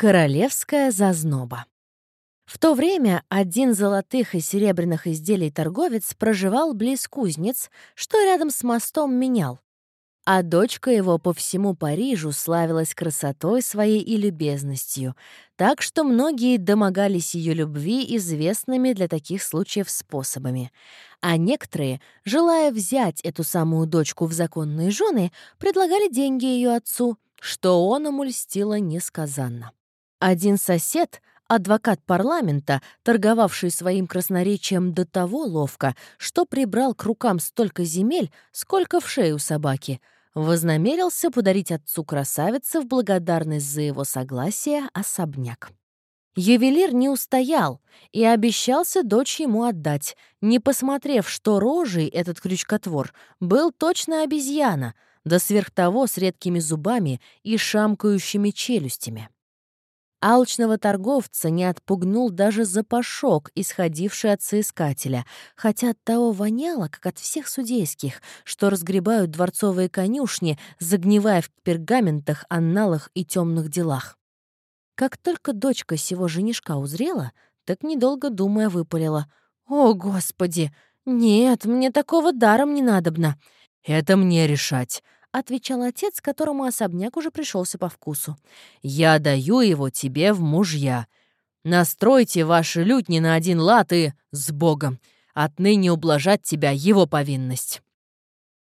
Королевская зазноба. В то время один золотых и серебряных изделий торговец проживал близ кузнец, что рядом с мостом менял. А дочка его по всему Парижу славилась красотой своей и любезностью, так что многие домогались ее любви известными для таких случаев способами. А некоторые, желая взять эту самую дочку в законные жены, предлагали деньги ее отцу, что он умульстило несказанно. Один сосед, адвокат парламента, торговавший своим красноречием до того ловко, что прибрал к рукам столько земель, сколько в шею собаки, вознамерился подарить отцу красавице в благодарность за его согласие особняк. Ювелир не устоял и обещался дочь ему отдать, не посмотрев, что рожей этот крючкотвор был точно обезьяна, да сверх того с редкими зубами и шамкающими челюстями. Алчного торговца не отпугнул даже запашок, исходивший от соискателя, хотя от того воняло, как от всех судейских, что разгребают дворцовые конюшни, загнивая в пергаментах, анналах и темных делах. Как только дочка сего женишка узрела, так, недолго думая, выпалила. «О, Господи! Нет, мне такого даром не надобно!» «Это мне решать!» — отвечал отец, которому особняк уже пришелся по вкусу. «Я даю его тебе в мужья. Настройте ваши лютни на один лад и с Богом. Отныне ублажать тебя его повинность».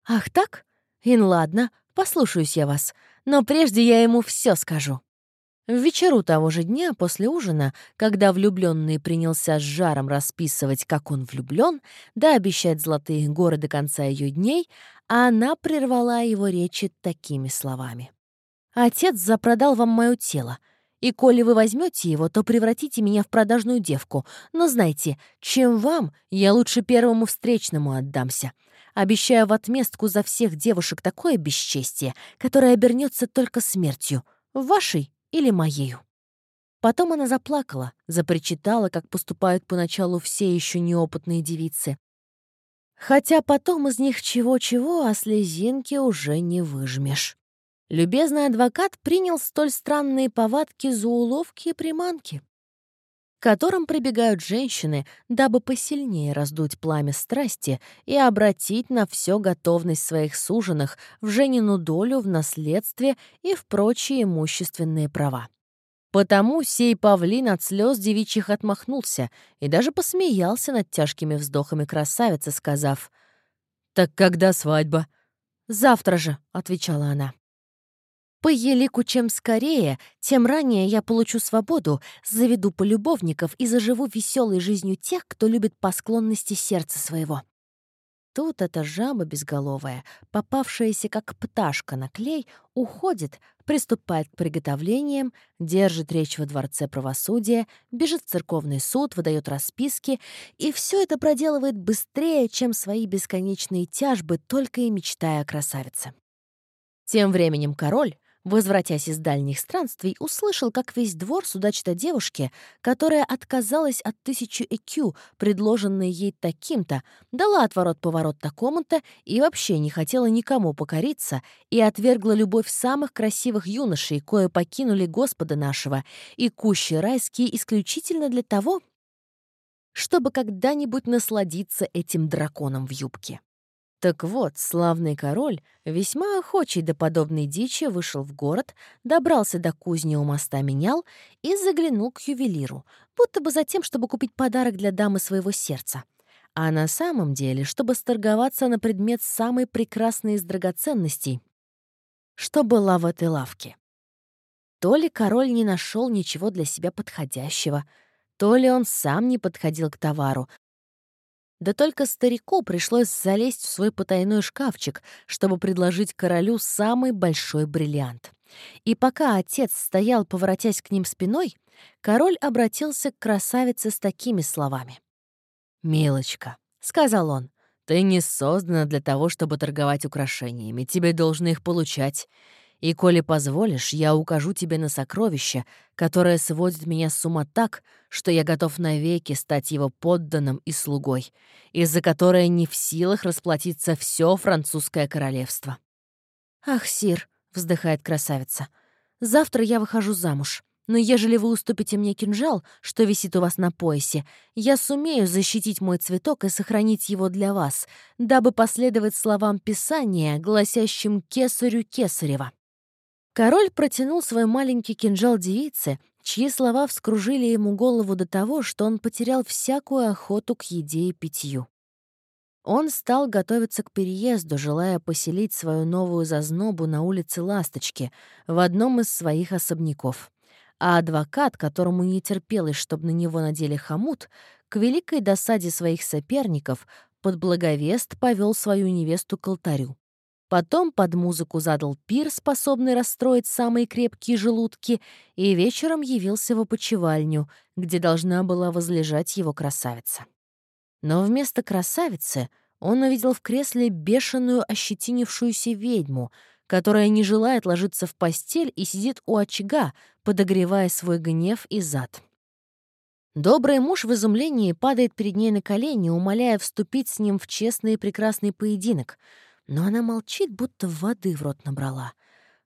«Ах так? Ин ладно, послушаюсь я вас. Но прежде я ему все скажу». В вечеру того же дня, после ужина, когда влюбленный принялся с жаром расписывать, как он влюблен, да обещать золотые горы до конца ее дней, она прервала его речи такими словами. «Отец запродал вам мое тело, и коли вы возьмете его, то превратите меня в продажную девку. Но знайте, чем вам, я лучше первому встречному отдамся. Обещаю в отместку за всех девушек такое бесчестие, которое обернется только смертью. Вашей или моею. Потом она заплакала, запричитала, как поступают поначалу все еще неопытные девицы. Хотя потом из них чего-чего, а слезинки уже не выжмешь. Любезный адвокат принял столь странные повадки за уловки и приманки, которым прибегают женщины, дабы посильнее раздуть пламя страсти и обратить на все готовность своих суженых в женину долю в наследстве и в прочие имущественные права. Потому сей павлин от слез девичьих отмахнулся и даже посмеялся над тяжкими вздохами красавицы, сказав «Так когда свадьба?» «Завтра же», — отвечала она. По елику чем скорее, тем ранее я получу свободу, заведу полюбовников и заживу веселой жизнью тех, кто любит по склонности сердца своего. Тут эта жаба безголовая, попавшаяся как пташка на клей, уходит, приступает к приготовлениям, держит речь во Дворце правосудия, бежит в церковный суд, выдает расписки, и все это проделывает быстрее, чем свои бесконечные тяжбы, только и мечтая о красавице. Тем временем король, Возвратясь из дальних странствий, услышал, как весь двор судачит о девушке, которая отказалась от тысячи ЭКЮ, предложенной ей таким-то, дала отворот-поворот такому-то и вообще не хотела никому покориться и отвергла любовь самых красивых юношей, кое покинули Господа нашего, и кущи райские исключительно для того, чтобы когда-нибудь насладиться этим драконом в юбке. Так вот, славный король, весьма охочий до подобной дичи, вышел в город, добрался до кузни у моста менял и заглянул к ювелиру, будто бы за тем, чтобы купить подарок для дамы своего сердца. А на самом деле, чтобы сторговаться на предмет самой прекрасной из драгоценностей, что была в этой лавке. То ли король не нашел ничего для себя подходящего, то ли он сам не подходил к товару, да только старику пришлось залезть в свой потайной шкафчик, чтобы предложить королю самый большой бриллиант. И пока отец стоял, поворотясь к ним спиной, король обратился к красавице с такими словами. «Милочка», — сказал он, — «ты не создана для того, чтобы торговать украшениями, тебе должны их получать. И, коли позволишь, я укажу тебе на сокровище, которое сводит меня с ума так, что я готов навеки стать его подданным и слугой, из-за которое не в силах расплатиться все французское королевство». «Ах, сир», — вздыхает красавица, — «завтра я выхожу замуж. Но ежели вы уступите мне кинжал, что висит у вас на поясе, я сумею защитить мой цветок и сохранить его для вас, дабы последовать словам Писания, гласящим «Кесарю Кесарева». Король протянул свой маленький кинжал девице, чьи слова вскружили ему голову до того, что он потерял всякую охоту к еде и питью. Он стал готовиться к переезду, желая поселить свою новую зазнобу на улице Ласточки, в одном из своих особняков а адвокат, которому не терпелось, чтобы на него надели хомут, к великой досаде своих соперников под благовест повел свою невесту к алтарю. Потом под музыку задал пир, способный расстроить самые крепкие желудки, и вечером явился в опочивальню, где должна была возлежать его красавица. Но вместо красавицы он увидел в кресле бешеную ощетинившуюся ведьму, которая не желает ложиться в постель и сидит у очага, подогревая свой гнев и зад. Добрый муж в изумлении падает перед ней на колени, умоляя вступить с ним в честный и прекрасный поединок, но она молчит, будто воды в рот набрала.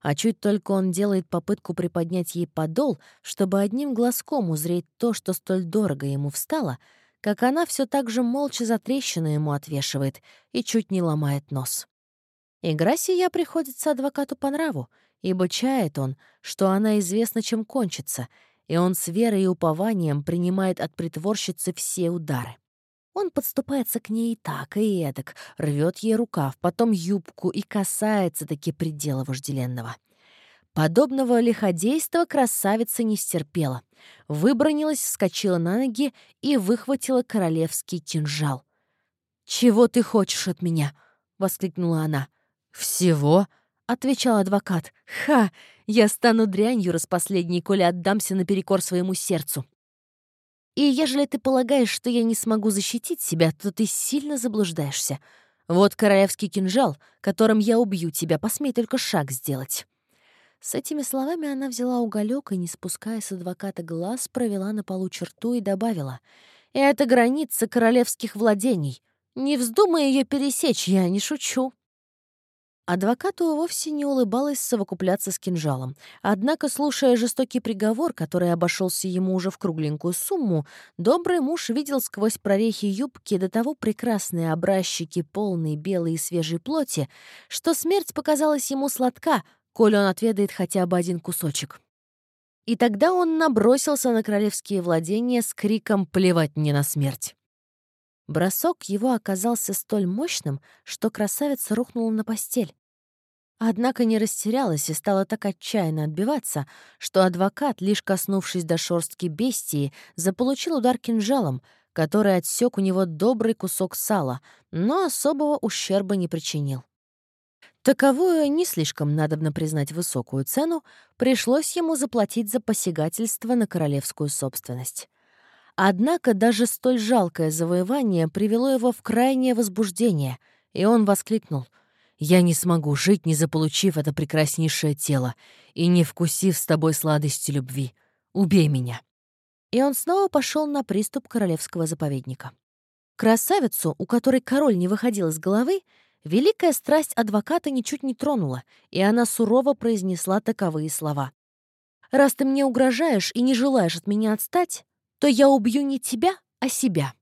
А чуть только он делает попытку приподнять ей подол, чтобы одним глазком узреть то, что столь дорого ему встало, как она все так же молча за трещину ему отвешивает и чуть не ломает нос. Игра сия приходится адвокату по нраву, ибо чает он, что она известна, чем кончится, и он с верой и упованием принимает от притворщицы все удары. Он подступается к ней и так, и эдак, рвет ей рукав, потом юбку и касается таки предела вожделенного. Подобного лиходейства красавица не стерпела. Выбронилась, вскочила на ноги и выхватила королевский кинжал. «Чего ты хочешь от меня?» — воскликнула она. «Всего?» — отвечал адвокат. «Ха! Я стану дрянью распоследней, коли отдамся наперекор своему сердцу. И ежели ты полагаешь, что я не смогу защитить себя, то ты сильно заблуждаешься. Вот королевский кинжал, которым я убью тебя, посмей только шаг сделать». С этими словами она взяла уголек и, не спуская с адвоката глаз, провела на полу черту и добавила. «Это граница королевских владений. Не вздумай ее пересечь, я не шучу». Адвокату вовсе не улыбалось совокупляться с кинжалом. Однако, слушая жестокий приговор, который обошелся ему уже в кругленькую сумму, добрый муж видел сквозь прорехи юбки до того прекрасные образчики полной белой и свежей плоти, что смерть показалась ему сладка, коль он отведает хотя бы один кусочек. И тогда он набросился на королевские владения с криком «Плевать мне на смерть!». Бросок его оказался столь мощным, что красавица рухнула на постель. Однако не растерялась и стала так отчаянно отбиваться, что адвокат, лишь коснувшись до шорстки бестии, заполучил удар кинжалом, который отсек у него добрый кусок сала, но особого ущерба не причинил. Таковую, не слишком надобно признать высокую цену, пришлось ему заплатить за посягательство на королевскую собственность. Однако даже столь жалкое завоевание привело его в крайнее возбуждение, и он воскликнул «Я не смогу жить, не заполучив это прекраснейшее тело и не вкусив с тобой сладости любви. Убей меня!» И он снова пошел на приступ королевского заповедника. Красавицу, у которой король не выходил из головы, великая страсть адвоката ничуть не тронула, и она сурово произнесла таковые слова. «Раз ты мне угрожаешь и не желаешь от меня отстать, то я убью не тебя, а себя».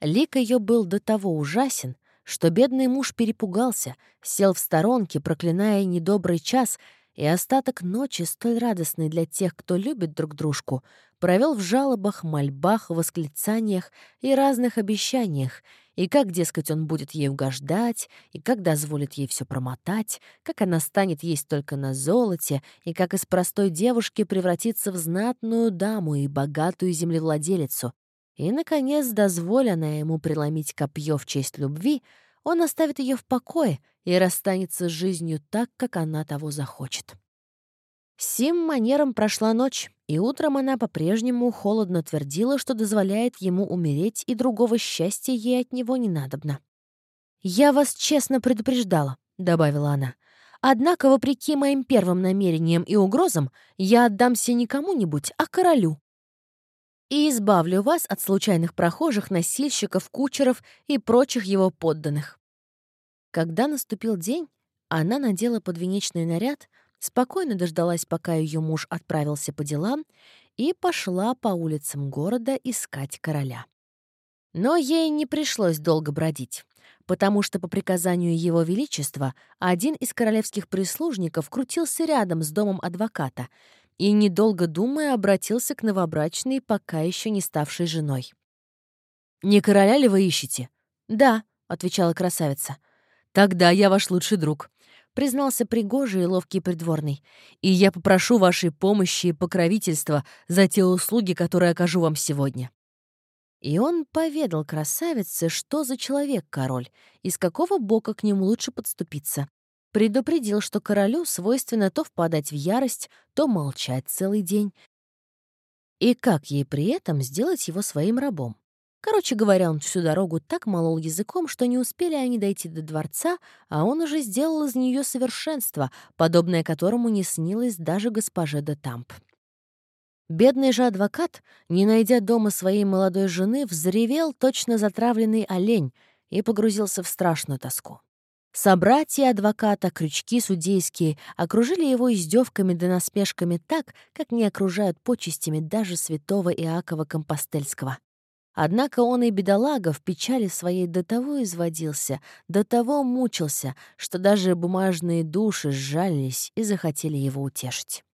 Лик ее был до того ужасен, что бедный муж перепугался, сел в сторонке, проклиная недобрый час, и остаток ночи, столь радостный для тех, кто любит друг дружку, провел в жалобах, мольбах, восклицаниях и разных обещаниях, и как, дескать, он будет ей угождать, и как дозволит ей все промотать, как она станет есть только на золоте, и как из простой девушки превратится в знатную даму и богатую землевладелицу. И, наконец, дозволена ему преломить копье в честь любви, он оставит ее в покое и расстанется с жизнью так, как она того захочет. Сим манером прошла ночь, и утром она по-прежнему холодно твердила, что дозволяет ему умереть, и другого счастья ей от него не надобно. «Я вас честно предупреждала», — добавила она. «Однако, вопреки моим первым намерениям и угрозам, я отдамся не кому-нибудь, а королю. И избавлю вас от случайных прохожих, носильщиков, кучеров и прочих его подданных». Когда наступил день, она надела подвенечный наряд — спокойно дождалась, пока ее муж отправился по делам, и пошла по улицам города искать короля. Но ей не пришлось долго бродить, потому что по приказанию Его Величества один из королевских прислужников крутился рядом с домом адвоката и, недолго думая, обратился к новобрачной, пока еще не ставшей женой. «Не короля ли вы ищете?» «Да», — отвечала красавица. «Тогда я ваш лучший друг», — признался пригожий и ловкий придворный. «И я попрошу вашей помощи и покровительства за те услуги, которые окажу вам сегодня». И он поведал красавице, что за человек король, и с какого бока к нему лучше подступиться. Предупредил, что королю свойственно то впадать в ярость, то молчать целый день. И как ей при этом сделать его своим рабом. Короче говоря, он всю дорогу так молол языком, что не успели они дойти до дворца, а он уже сделал из нее совершенство, подобное которому не снилось даже госпоже де Тамп. Бедный же адвокат, не найдя дома своей молодой жены, взревел точно затравленный олень и погрузился в страшную тоску. Собратья адвоката, крючки судейские, окружили его издевками да насмешками так, как не окружают почестями даже святого Иакова Компостельского. Однако он и бедолага в печали своей до того изводился, до того мучился, что даже бумажные души сжались и захотели его утешить.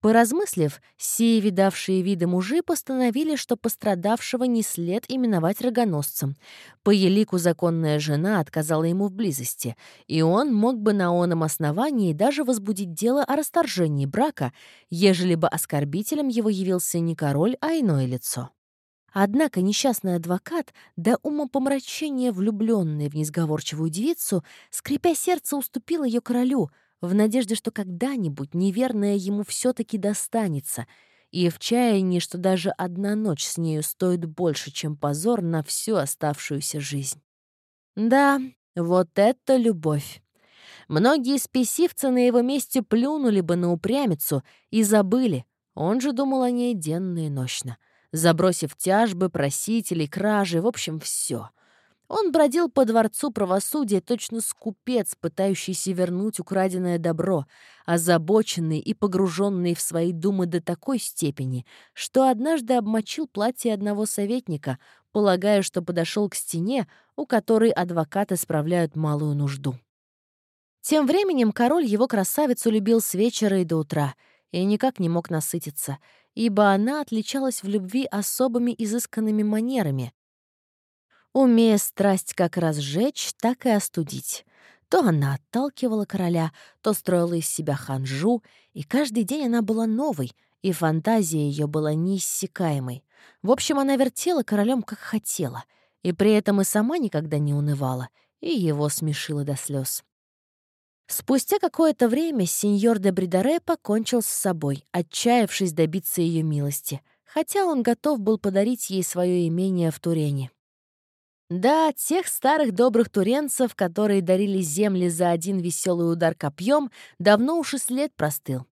Поразмыслив, сие видавшие виды мужи постановили, что пострадавшего не след именовать рогоносцем. По елику законная жена отказала ему в близости, и он мог бы на оном основании даже возбудить дело о расторжении брака, ежели бы оскорбителем его явился не король, а иное лицо. Однако несчастный адвокат, до умопомрачения влюбленный в несговорчивую девицу, скрипя сердце, уступил ее королю, в надежде, что когда-нибудь неверное ему все-таки достанется, и в чаянии, что даже одна ночь с нею стоит больше, чем позор на всю оставшуюся жизнь. Да, вот это любовь. Многие спесивцы на его месте плюнули бы на упрямицу и забыли. Он же думал о ней денно и нощно забросив тяжбы, просителей, кражи, в общем, все. Он бродил по дворцу правосудия, точно скупец, пытающийся вернуть украденное добро, озабоченный и погруженный в свои думы до такой степени, что однажды обмочил платье одного советника, полагая, что подошел к стене, у которой адвокаты справляют малую нужду. Тем временем король его красавицу любил с вечера и до утра и никак не мог насытиться — ибо она отличалась в любви особыми изысканными манерами, умея страсть как разжечь, так и остудить. То она отталкивала короля, то строила из себя ханжу, и каждый день она была новой, и фантазия ее была неиссякаемой. В общем, она вертела королем как хотела, и при этом и сама никогда не унывала, и его смешила до слез. Спустя какое-то время сеньор де Бридаре покончил с собой, отчаявшись добиться ее милости, хотя он готов был подарить ей свое имение в Турене. Да, тех старых добрых туренцев, которые дарили земли за один веселый удар копьем, давно уж и след простыл.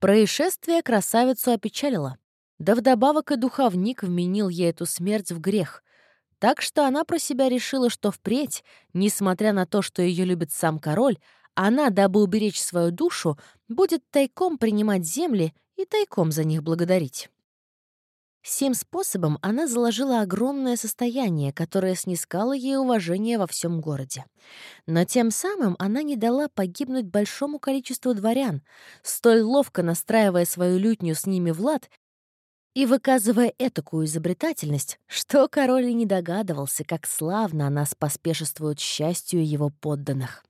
Происшествие красавицу опечалило. Да вдобавок и духовник вменил ей эту смерть в грех. Так что она про себя решила, что впредь, несмотря на то, что ее любит сам король, она, дабы уберечь свою душу, будет тайком принимать земли и тайком за них благодарить. Сим способом она заложила огромное состояние, которое снискало ей уважение во всем городе. Но тем самым она не дала погибнуть большому количеству дворян, столь ловко настраивая свою лютню с ними в лад и выказывая этакую изобретательность, что король и не догадывался, как славно она споспешествует счастью его подданных.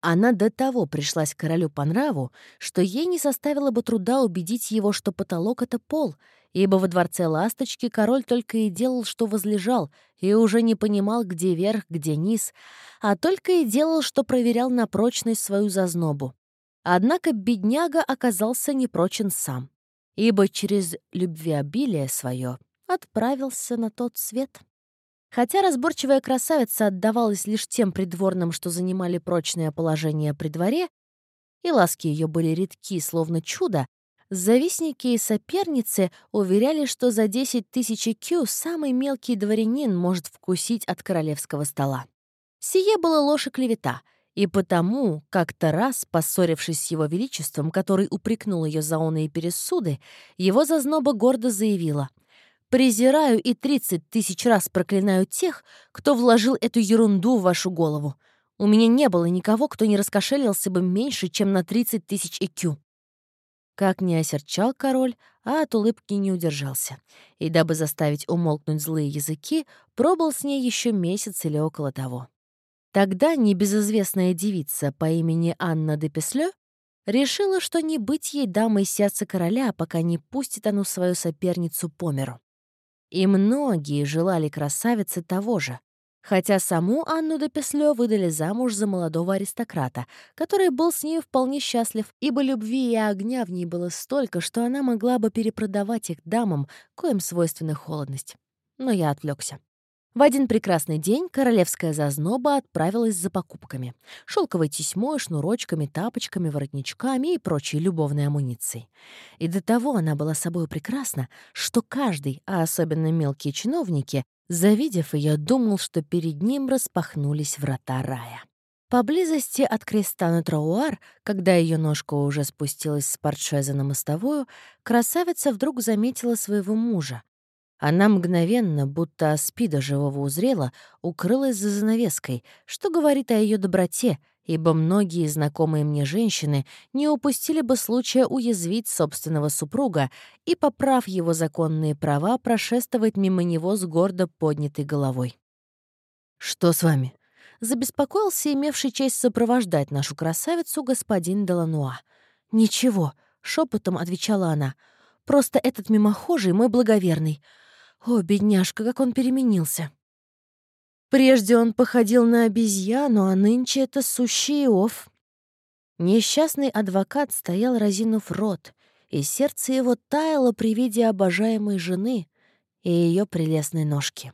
Она до того пришлась королю по нраву, что ей не составило бы труда убедить его, что потолок — это пол, ибо во дворце ласточки король только и делал, что возлежал, и уже не понимал, где верх, где низ, а только и делал, что проверял на прочность свою зазнобу. Однако бедняга оказался непрочен сам ибо через любвеобилие свое отправился на тот свет. Хотя разборчивая красавица отдавалась лишь тем придворным, что занимали прочное положение при дворе, и ласки ее были редки, словно чудо, завистники и соперницы уверяли, что за 10 тысяч кю самый мелкий дворянин может вкусить от королевского стола. Сие было ложь и клевета, И потому, как-то раз, поссорившись с его величеством, который упрекнул ее за оные пересуды, его зазноба гордо заявила «Презираю и тридцать тысяч раз проклинаю тех, кто вложил эту ерунду в вашу голову. У меня не было никого, кто не раскошелился бы меньше, чем на 30 тысяч ЭКЮ». Как не осерчал король, а от улыбки не удержался. И дабы заставить умолкнуть злые языки, пробыл с ней еще месяц или около того. Тогда небезызвестная девица по имени Анна де Песлё решила, что не быть ей дамой сердца короля, пока не пустит оно свою соперницу по миру. И многие желали красавицы того же, хотя саму Анну де Песлё выдали замуж за молодого аристократа, который был с ней вполне счастлив, ибо любви и огня в ней было столько, что она могла бы перепродавать их дамам, коим свойственна холодность. Но я отвлекся. В один прекрасный день королевская зазноба отправилась за покупками. Шелковой тесьмой, шнурочками, тапочками, воротничками и прочей любовной амуницией. И до того она была собой прекрасна, что каждый, а особенно мелкие чиновники, завидев ее, думал, что перед ним распахнулись врата рая. Поблизости от креста на трауар, когда ее ножка уже спустилась с портшеза на мостовую, красавица вдруг заметила своего мужа, она мгновенно, будто спида живого узрела, укрылась за занавеской, что говорит о ее доброте, ибо многие знакомые мне женщины не упустили бы случая уязвить собственного супруга и, поправ его законные права, прошествовать мимо него с гордо поднятой головой. «Что с вами?» — забеспокоился имевший честь сопровождать нашу красавицу господин Делануа. «Ничего», — шепотом отвечала она, — «просто этот мимохожий мой благоверный». О, бедняжка, как он переменился. Прежде он походил на обезьяну, а нынче это сущий ов. Несчастный адвокат стоял, разинув рот, и сердце его таяло при виде обожаемой жены и ее прелестной ножки.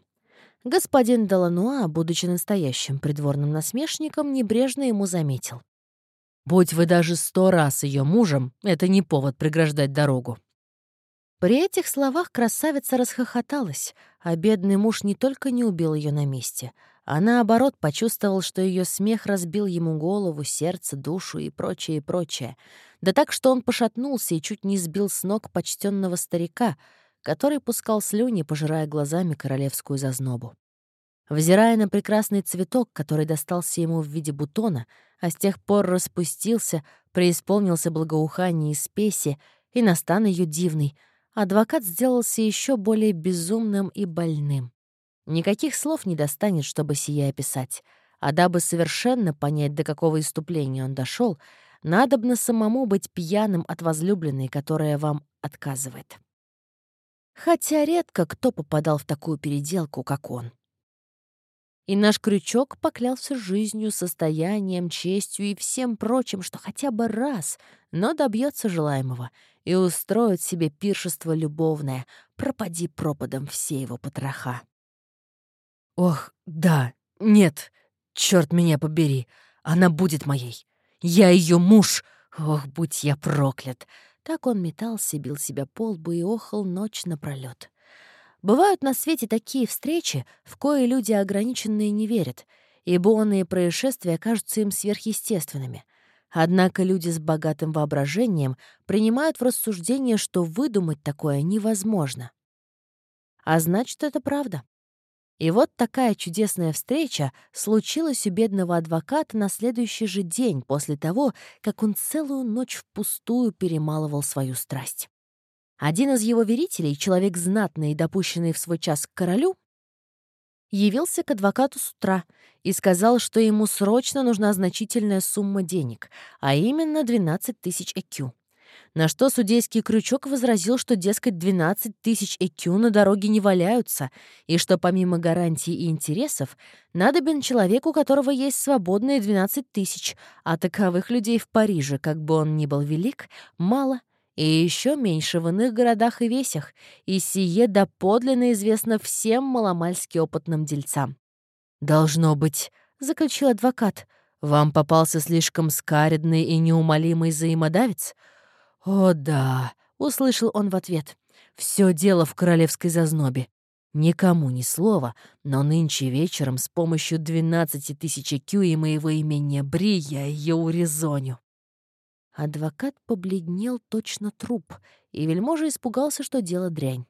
Господин Делануа, будучи настоящим придворным насмешником, небрежно ему заметил. «Будь вы даже сто раз ее мужем, это не повод преграждать дорогу». При этих словах красавица расхохоталась, а бедный муж не только не убил ее на месте, а наоборот почувствовал, что ее смех разбил ему голову, сердце, душу и прочее, и прочее. Да так, что он пошатнулся и чуть не сбил с ног почтенного старика, который пускал слюни, пожирая глазами королевскую зазнобу. Взирая на прекрасный цветок, который достался ему в виде бутона, а с тех пор распустился, преисполнился благоухание и спеси, и настан ее дивный — адвокат сделался еще более безумным и больным. Никаких слов не достанет, чтобы сие описать. А дабы совершенно понять, до какого иступления он дошел, надобно самому быть пьяным от возлюбленной, которая вам отказывает. Хотя редко кто попадал в такую переделку, как он. И наш крючок поклялся жизнью, состоянием, честью и всем прочим, что хотя бы раз, но добьется желаемого и устроит себе пиршество любовное, пропади пропадом все его потроха. Ох, да, нет, черт меня побери, она будет моей. Я ее муж. Ох, будь я проклят. Так он метался, бил себя по лбу и охал ночь напролёт. Бывают на свете такие встречи, в кои люди ограниченные не верят, ибо онные происшествия кажутся им сверхъестественными. Однако люди с богатым воображением принимают в рассуждение, что выдумать такое невозможно. А значит, это правда. И вот такая чудесная встреча случилась у бедного адвоката на следующий же день после того, как он целую ночь впустую перемалывал свою страсть. Один из его верителей, человек знатный и допущенный в свой час к королю, явился к адвокату с утра и сказал, что ему срочно нужна значительная сумма денег, а именно 12 тысяч ЭКЮ. На что судейский крючок возразил, что, дескать, 12 тысяч ЭКЮ на дороге не валяются, и что помимо гарантий и интересов, надобен человек, у которого есть свободные 12 тысяч, а таковых людей в Париже, как бы он ни был велик, мало и еще меньше в иных городах и весях, и сие доподлинно известно всем маломальски опытным дельцам. «Должно быть», — заключил адвокат, — «вам попался слишком скаредный и неумолимый взаимодавец?» «О, да», — услышал он в ответ, — «все дело в королевской зазнобе. Никому ни слова, но нынче вечером с помощью 12 тысяч кю и моего имения Бри я ее урезоню». Адвокат побледнел точно труп, и вельможа испугался, что дело дрянь.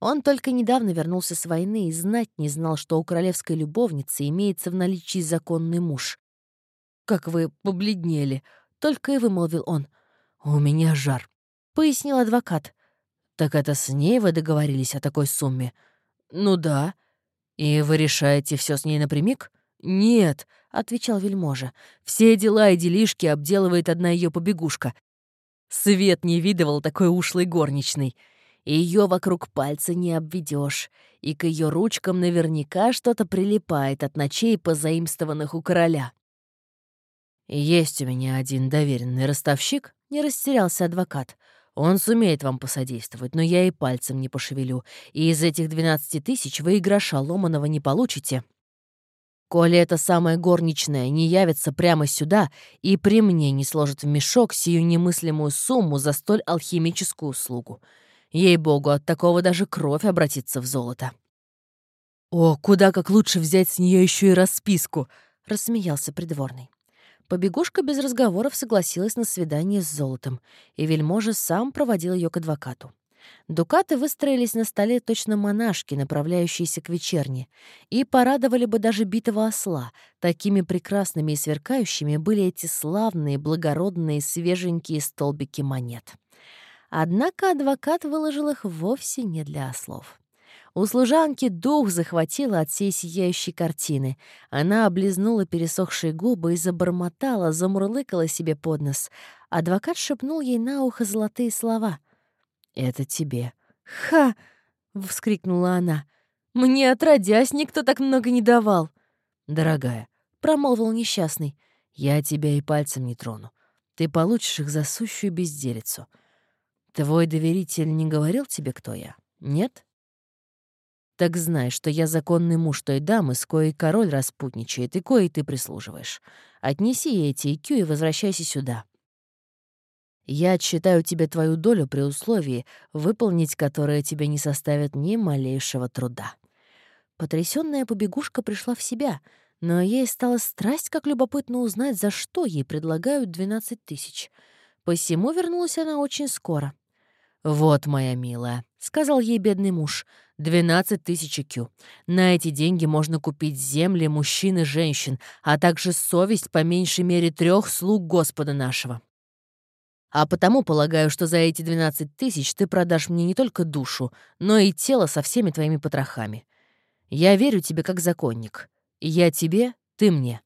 Он только недавно вернулся с войны и знать не знал, что у королевской любовницы имеется в наличии законный муж. «Как вы побледнели!» — только и вымолвил он. «У меня жар», — пояснил адвокат. «Так это с ней вы договорились о такой сумме?» «Ну да». «И вы решаете все с ней напрямик?» «Нет», — отвечал вельможа. «Все дела и делишки обделывает одна ее побегушка. Свет не видывал такой ушлой горничной. Ее вокруг пальца не обведешь, и к ее ручкам наверняка что-то прилипает от ночей, позаимствованных у короля. «Есть у меня один доверенный ростовщик», — не растерялся адвокат. «Он сумеет вам посодействовать, но я и пальцем не пошевелю, и из этих двенадцати тысяч вы и гроша ломаного не получите. Коли эта самая горничная не явится прямо сюда и при мне не сложит в мешок сию немыслимую сумму за столь алхимическую услугу. Ей-богу, от такого даже кровь обратится в золото. «О, куда как лучше взять с нее еще и расписку!» — рассмеялся придворный. Побегушка без разговоров согласилась на свидание с золотом, и вельможа сам проводил ее к адвокату. Дукаты выстроились на столе точно монашки, направляющиеся к вечерне, и порадовали бы даже битого осла. Такими прекрасными и сверкающими были эти славные, благородные, свеженькие столбики монет. Однако адвокат выложил их вовсе не для ослов. У служанки дух захватило от всей сияющей картины. Она облизнула пересохшие губы и забормотала, замурлыкала себе под нос. Адвокат шепнул ей на ухо золотые слова. «Это тебе». «Ха!» — вскрикнула она. «Мне отродясь никто так много не давал». «Дорогая», — промолвил несчастный, — «я тебя и пальцем не трону. Ты получишь их за сущую безделицу. Твой доверитель не говорил тебе, кто я? Нет? Так знай, что я законный муж той дамы, с коей король распутничает и коей ты прислуживаешь. Отнеси эти икю и возвращайся сюда. Я отсчитаю тебе твою долю при условии, выполнить которое тебе не составит ни малейшего труда». Потрясённая побегушка пришла в себя, но ей стало страсть, как любопытно узнать, за что ей предлагают 12 тысяч. Посему вернулась она очень скоро. «Вот, моя милая», — сказал ей бедный муж, — «двенадцать тысяч кю. На эти деньги можно купить земли мужчин и женщин, а также совесть по меньшей мере трех слуг Господа нашего. А потому полагаю, что за эти двенадцать тысяч ты продашь мне не только душу, но и тело со всеми твоими потрохами. Я верю тебе как законник. Я тебе, ты мне.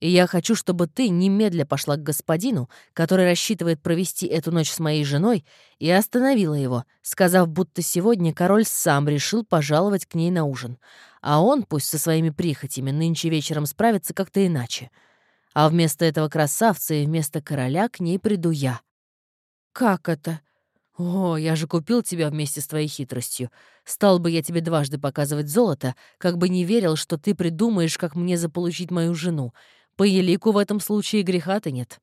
И я хочу, чтобы ты немедля пошла к господину, который рассчитывает провести эту ночь с моей женой, и остановила его, сказав, будто сегодня король сам решил пожаловать к ней на ужин. А он пусть со своими прихотями нынче вечером справится как-то иначе. А вместо этого красавца и вместо короля к ней приду я. «Как это?» «О, я же купил тебя вместе с твоей хитростью. Стал бы я тебе дважды показывать золото, как бы не верил, что ты придумаешь, как мне заполучить мою жену, по елику в этом случае греха-то нет.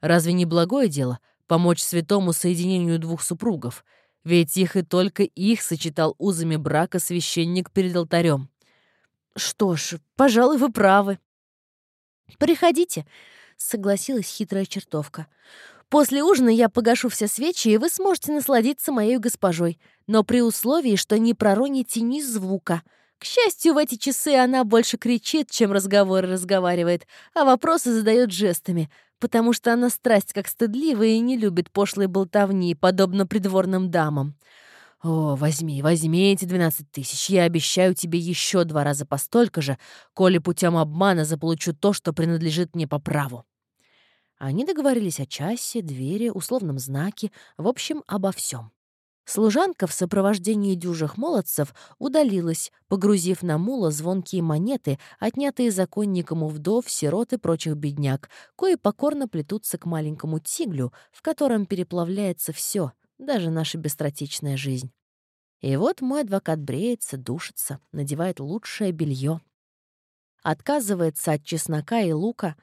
Разве не благое дело помочь святому соединению двух супругов? Ведь их и только их сочетал узами брака священник перед алтарем. Что ж, пожалуй, вы правы. «Приходите», — согласилась хитрая чертовка. «После ужина я погашу все свечи, и вы сможете насладиться моей госпожой, но при условии, что не пророните ни звука. К счастью, в эти часы она больше кричит, чем разговоры разговаривает, а вопросы задает жестами, потому что она страсть как стыдливая и не любит пошлой болтовни, подобно придворным дамам. О, возьми, возьми эти 12 тысяч. Я обещаю тебе еще два раза по столько же, коли путем обмана заполучу то, что принадлежит мне по праву. Они договорились о часе, двери, условном знаке, в общем, обо всем. Служанка в сопровождении дюжих молодцев удалилась, погрузив на мула звонкие монеты, отнятые законником у вдов, сирот и прочих бедняк, кои покорно плетутся к маленькому тиглю, в котором переплавляется все, даже наша быстротечная жизнь. И вот мой адвокат бреется, душится, надевает лучшее белье, отказывается от чеснока и лука,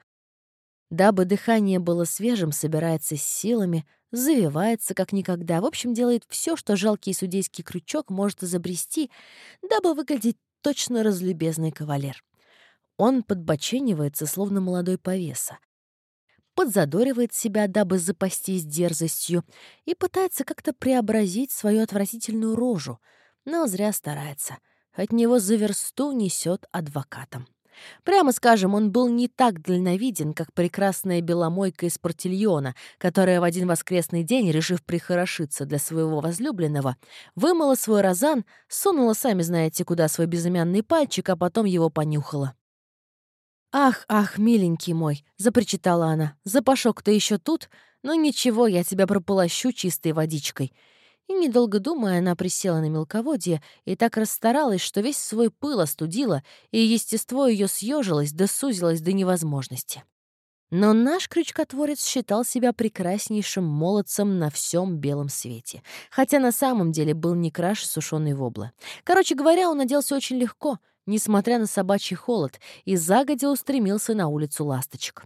Дабы дыхание было свежим, собирается с силами, завивается как никогда. В общем, делает все, что жалкий судейский крючок может изобрести, дабы выглядеть точно разлюбезный кавалер. Он подбоченивается, словно молодой повеса. Подзадоривает себя, дабы запастись дерзостью, и пытается как-то преобразить свою отвратительную рожу, но зря старается. От него за версту несет адвокатом. Прямо скажем, он был не так дальновиден, как прекрасная беломойка из Портильона, которая в один воскресный день, решив прихорошиться для своего возлюбленного, вымыла свой розан, сунула, сами знаете куда, свой безымянный пальчик, а потом его понюхала. «Ах, ах, миленький мой!» — запричитала она. «Запашок-то еще тут? Ну ничего, я тебя прополощу чистой водичкой. И, недолго думая, она присела на мелководье и так расстаралась, что весь свой пыл остудила, и естество ее съежилось да сузилось до невозможности. Но наш крючкотворец считал себя прекраснейшим молодцем на всем белом свете, хотя на самом деле был не краше сушеной воблы. Короче говоря, он оделся очень легко, несмотря на собачий холод, и загодя устремился на улицу ласточек.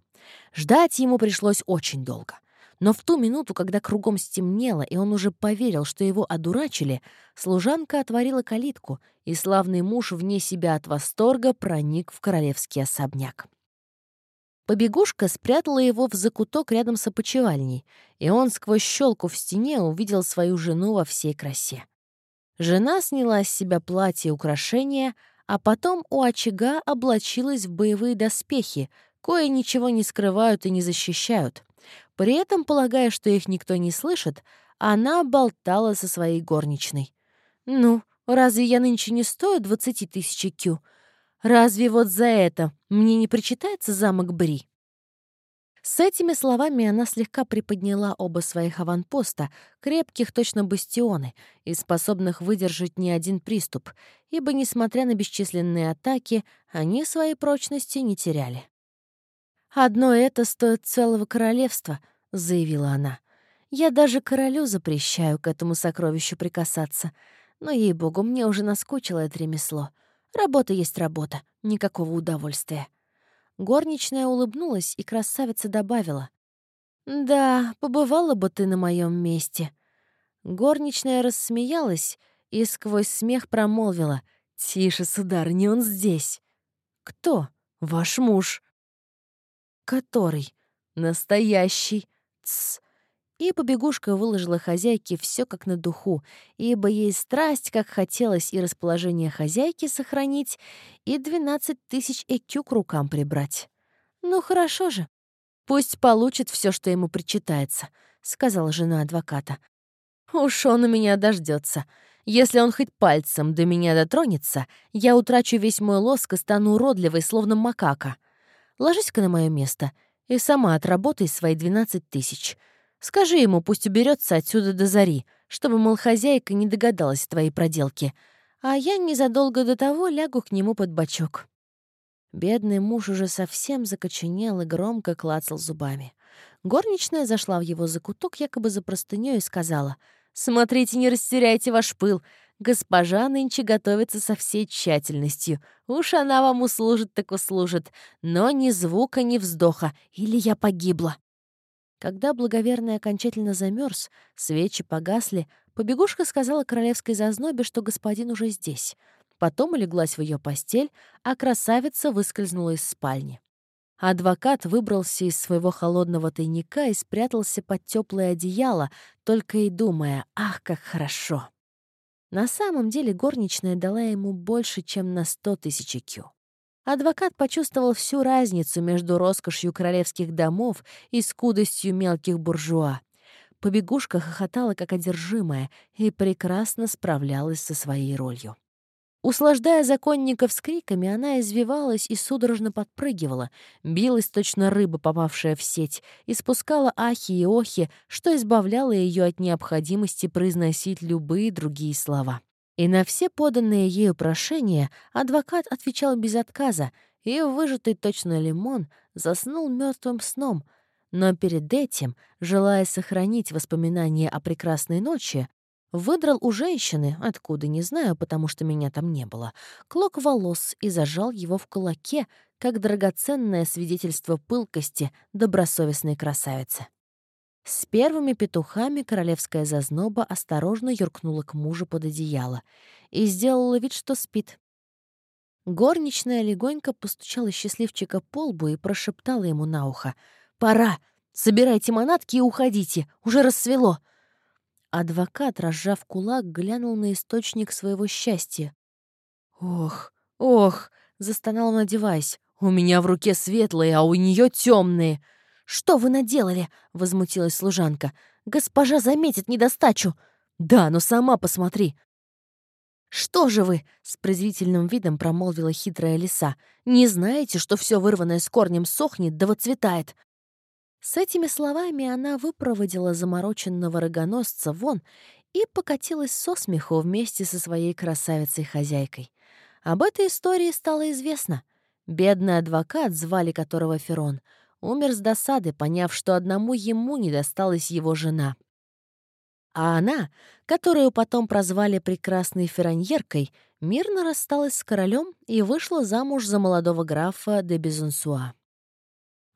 Ждать ему пришлось очень долго — но в ту минуту, когда кругом стемнело, и он уже поверил, что его одурачили, служанка отворила калитку, и славный муж вне себя от восторга проник в королевский особняк. Побегушка спрятала его в закуток рядом с опочивальней, и он сквозь щелку в стене увидел свою жену во всей красе. Жена сняла с себя платье и украшения, а потом у очага облачилась в боевые доспехи, кое ничего не скрывают и не защищают. При этом, полагая, что их никто не слышит, она болтала со своей горничной. «Ну, разве я нынче не стою двадцати тысяч кю? Разве вот за это мне не причитается замок Бри?» С этими словами она слегка приподняла оба своих аванпоста, крепких точно бастионы и способных выдержать ни один приступ, ибо, несмотря на бесчисленные атаки, они своей прочности не теряли. «Одно это стоит целого королевства», — заявила она. «Я даже королю запрещаю к этому сокровищу прикасаться. Но, ей-богу, мне уже наскучило это ремесло. Работа есть работа, никакого удовольствия». Горничная улыбнулась, и красавица добавила. «Да, побывала бы ты на моем месте». Горничная рассмеялась и сквозь смех промолвила. «Тише, сударыня, он здесь». «Кто? Ваш муж». «Который? Настоящий!» Тсс. И побегушка выложила хозяйке все как на духу, ибо ей страсть, как хотелось и расположение хозяйки сохранить, и двенадцать тысяч экю к рукам прибрать. «Ну, хорошо же. Пусть получит все, что ему причитается», — сказала жена адвоката. «Уж он у меня дождется. Если он хоть пальцем до меня дотронется, я утрачу весь мой лоск и стану уродливой, словно макака. Ложись-ка на мое место и сама отработай свои 12 тысяч. Скажи ему, пусть уберется отсюда до зари, чтобы, мол, хозяйка не догадалась твоей проделке. А я незадолго до того лягу к нему под бочок». Бедный муж уже совсем закоченел и громко клацал зубами. Горничная зашла в его закуток якобы за простынёй и сказала, «Смотрите, не растеряйте ваш пыл. Госпожа нынче готовится со всей тщательностью. Уж она вам услужит так услужит. Но ни звука, ни вздоха, или я погибла. Когда благоверный окончательно замерз, свечи погасли, побегушка сказала королевской зазнобе, что господин уже здесь. Потом улеглась в ее постель, а красавица выскользнула из спальни. Адвокат выбрался из своего холодного тайника и спрятался под теплое одеяло, только и думая, ах, как хорошо. На самом деле горничная дала ему больше, чем на сто тысяч кю. Адвокат почувствовал всю разницу между роскошью королевских домов и скудостью мелких буржуа. Побегушка хохотала как одержимая и прекрасно справлялась со своей ролью. Услаждая законников с криками, она извивалась и судорожно подпрыгивала, билась точно рыба, попавшая в сеть, и спускала ахи и охи, что избавляло ее от необходимости произносить любые другие слова. И на все поданные ею прошения адвокат отвечал без отказа, и, выжатый точно лимон, заснул мертвым сном, но перед этим, желая сохранить воспоминания о прекрасной ночи, выдрал у женщины, откуда не знаю, потому что меня там не было, клок волос и зажал его в кулаке, как драгоценное свидетельство пылкости добросовестной красавицы. С первыми петухами королевская зазноба осторожно юркнула к мужу под одеяло и сделала вид, что спит. Горничная легонько постучала счастливчика по лбу и прошептала ему на ухо. «Пора! Собирайте манатки и уходите! Уже рассвело!» Адвокат, разжав кулак, глянул на источник своего счастья. «Ох, ох!» — застонал он, одеваясь. «У меня в руке светлые, а у нее темные!» «Что вы наделали?» — возмутилась служанка. «Госпожа заметит недостачу!» «Да, но сама посмотри!» «Что же вы?» — с презрительным видом промолвила хитрая лиса. «Не знаете, что все вырванное с корнем сохнет да выцветает? С этими словами она выпроводила замороченного рогоносца вон и покатилась со смеху вместе со своей красавицей-хозяйкой. Об этой истории стало известно. Бедный адвокат, звали которого Ферон, умер с досады, поняв, что одному ему не досталась его жена. А она, которую потом прозвали прекрасной ферраньеркой, мирно рассталась с королем и вышла замуж за молодого графа де Безунсуа.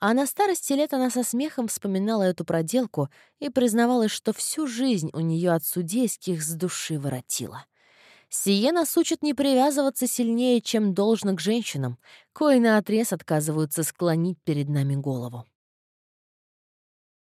А на старости лет она со смехом вспоминала эту проделку и признавалась, что всю жизнь у нее от судейских с души воротила. Сие нас не привязываться сильнее, чем должно к женщинам, кои наотрез отказываются склонить перед нами голову.